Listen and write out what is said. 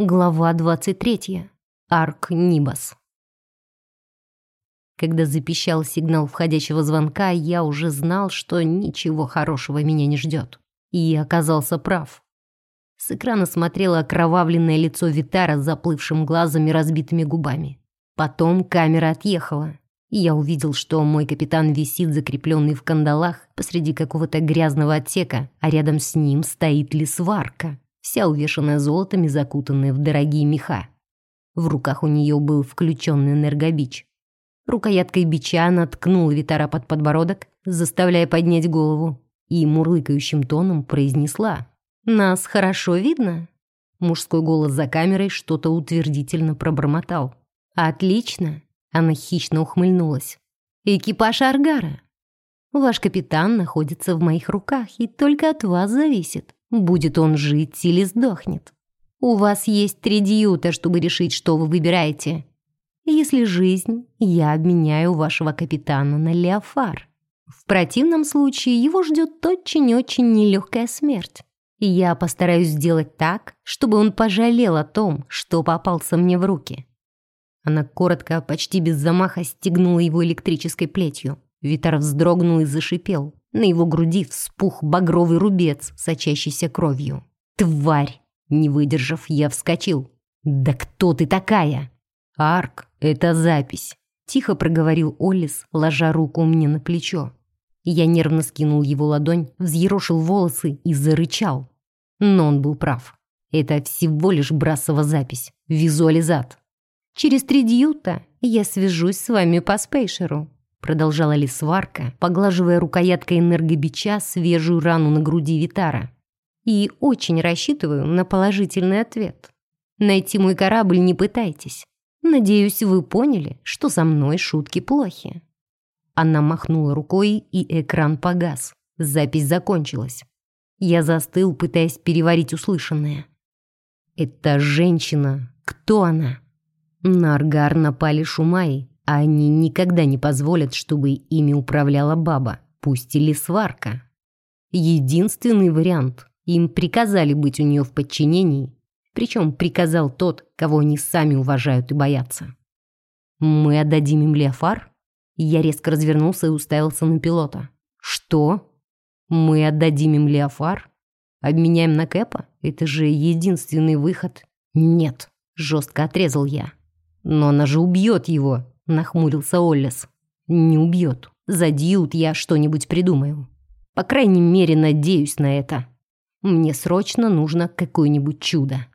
Глава 23. Арк Нибас. Когда запищал сигнал входящего звонка, я уже знал, что ничего хорошего меня не ждет. И оказался прав. С экрана смотрело окровавленное лицо Витара с заплывшим глазом и разбитыми губами. Потом камера отъехала, и я увидел, что мой капитан висит закрепленный в кандалах посреди какого-то грязного отсека, а рядом с ним стоит лесварка вся увешанная золотом и закутанная в дорогие меха. В руках у нее был включенный энергобич. Рукояткой бича она ткнула Витара под подбородок, заставляя поднять голову, и мурлыкающим тоном произнесла «Нас хорошо видно?» Мужской голос за камерой что-то утвердительно пробормотал. «Отлично!» Она хищно ухмыльнулась. «Экипаж Аргара. Ваш капитан находится в моих руках, и только от вас зависит, будет он жить или сдохнет. У вас есть три дьюта, чтобы решить, что вы выбираете. Если жизнь, я обменяю вашего капитана на Леофар. В противном случае его ждет очень-очень нелегкая смерть. Я постараюсь сделать так, чтобы он пожалел о том, что попался мне в руки. Она коротко, почти без замаха стегнула его электрической плетью. Витар вздрогнул и зашипел. На его груди вспух багровый рубец, сочащийся кровью. «Тварь!» Не выдержав, я вскочил. «Да кто ты такая?» «Арк, это запись», — тихо проговорил Оллис, ложа руку мне на плечо. Я нервно скинул его ладонь, взъерошил волосы и зарычал. Но он был прав. Это всего лишь брасова запись, визуализат. Через три дьюта я свяжусь с вами по спейшеру. Продолжала Лисварка, поглаживая рукояткой энергобича свежую рану на груди Витара. И очень рассчитываю на положительный ответ. Найти мой корабль не пытайтесь. Надеюсь, вы поняли, что со мной шутки плохи. Она махнула рукой, и экран погас. Запись закончилась. Я застыл, пытаясь переварить услышанное. «Это женщина. Кто она?» На Аргар напали Шумай, а они никогда не позволят, чтобы ими управляла баба, пусть или сварка. Единственный вариант – им приказали быть у нее в подчинении, причем приказал тот, кого они сами уважают и боятся. «Мы отдадим им Леофар?» Я резко развернулся и уставился на пилота. «Что? Мы отдадим им Леофар? Обменяем на Кэпа? Это же единственный выход». «Нет», – жестко отрезал я. «Но она же убьет его», нахмурился Оллес. «Не убьет. За Дьют я что-нибудь придумаю. По крайней мере, надеюсь на это. Мне срочно нужно какое-нибудь чудо».